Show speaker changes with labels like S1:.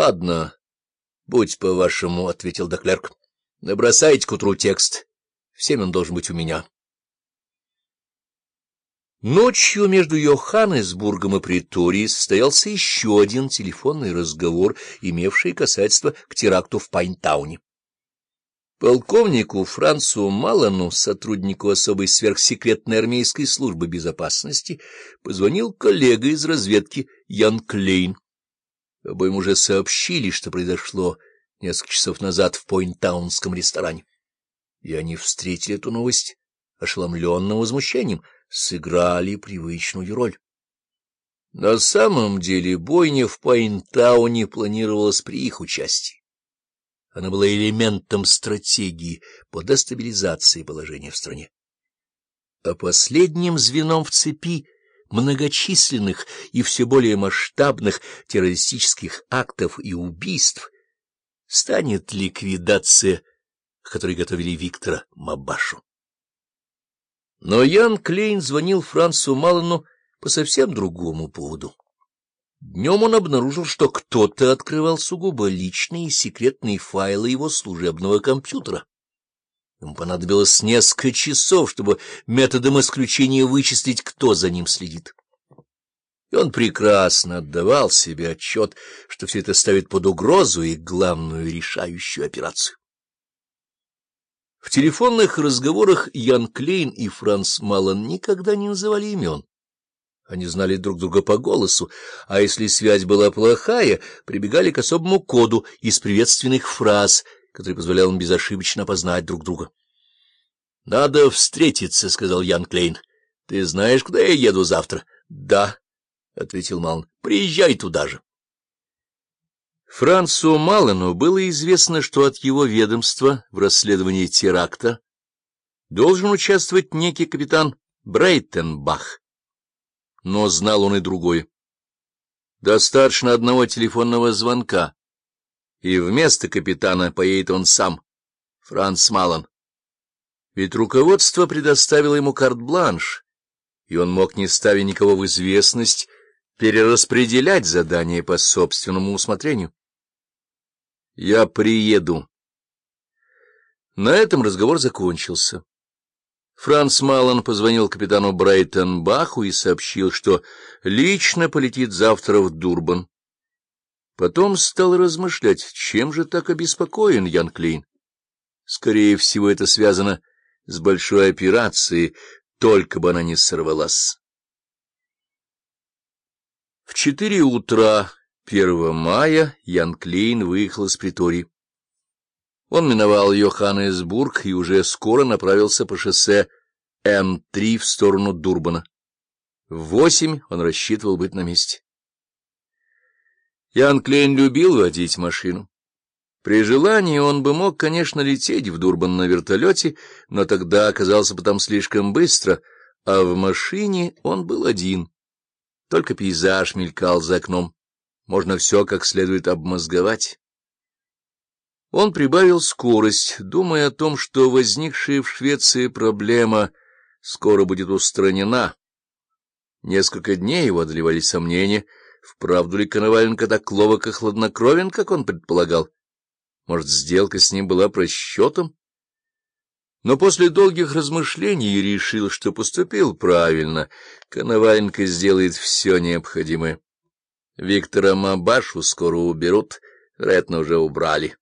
S1: Ладно, будь по-вашему, — ответил Доклерк. — Набросайте к утру текст. Всем он должен быть у меня. Ночью между Йоханнесбургом и Приторией состоялся еще один телефонный разговор, имевший касательство к теракту в Пайнтауне. Полковнику Францу Малану, сотруднику особой сверхсекретной армейской службы безопасности, позвонил коллега из разведки Ян Клейн. Обоим уже сообщили, что произошло несколько часов назад в Пойнтаунском ресторане. И они встретили эту новость ошеломленным возмущением, сыграли привычную роль. На самом деле бойня в Пойнтауне планировалась при их участии. Она была элементом стратегии по дестабилизации положения в стране. А последним звеном в цепи многочисленных и все более масштабных террористических актов и убийств станет ликвидация, к которой готовили Виктора Мабашу. Но Ян Клейн звонил Францу Малану по совсем другому поводу. Днем он обнаружил, что кто-то открывал сугубо личные и секретные файлы его служебного компьютера. Ему понадобилось несколько часов, чтобы методом исключения вычислить, кто за ним следит. И он прекрасно отдавал себе отчет, что все это ставит под угрозу и главную решающую операцию. В телефонных разговорах Ян Клейн и Франц Малан никогда не называли имен. Они знали друг друга по голосу, а если связь была плохая, прибегали к особому коду из приветственных фраз, который позволял им безошибочно опознать друг друга. — Надо встретиться, — сказал Ян Клейн. — Ты знаешь, куда я еду завтра? — Да, — ответил Малн. — Приезжай туда же. Францу Малану было известно, что от его ведомства в расследовании теракта должен участвовать некий капитан Брейтенбах но знал он и другое. Достаточно одного телефонного звонка, и вместо капитана поедет он сам, Франц Малан. Ведь руководство предоставило ему карт-бланш, и он мог, не ставя никого в известность, перераспределять задания по собственному усмотрению. «Я приеду». На этом разговор закончился. Франц Малан позвонил капитану Брайтон-Баху и сообщил, что лично полетит завтра в Дурбан. Потом стал размышлять, чем же так обеспокоен Ян Клейн. Скорее всего, это связано с большой операцией, только бы она не сорвалась. В четыре утра 1 мая Ян Клейн выехал из Притории. Он миновал Йоханнесбург и уже скоро направился по шоссе М3 в сторону Дурбана. В восемь он рассчитывал быть на месте. Ян Клейн любил водить машину. При желании он бы мог, конечно, лететь в Дурбан на вертолете, но тогда оказался бы там слишком быстро, а в машине он был один. Только пейзаж мелькал за окном. Можно все как следует обмозговать. Он прибавил скорость, думая о том, что возникшая в Швеции проблема скоро будет устранена. Несколько дней его одолевали сомнения, вправду ли Коноваленко так ловок и хладнокровен, как он предполагал. Может, сделка с ним была просчетом? Но после долгих размышлений решил, что поступил правильно. Коноваленко сделает все необходимое. Виктора Мабашу скоро уберут, вероятно, уже убрали.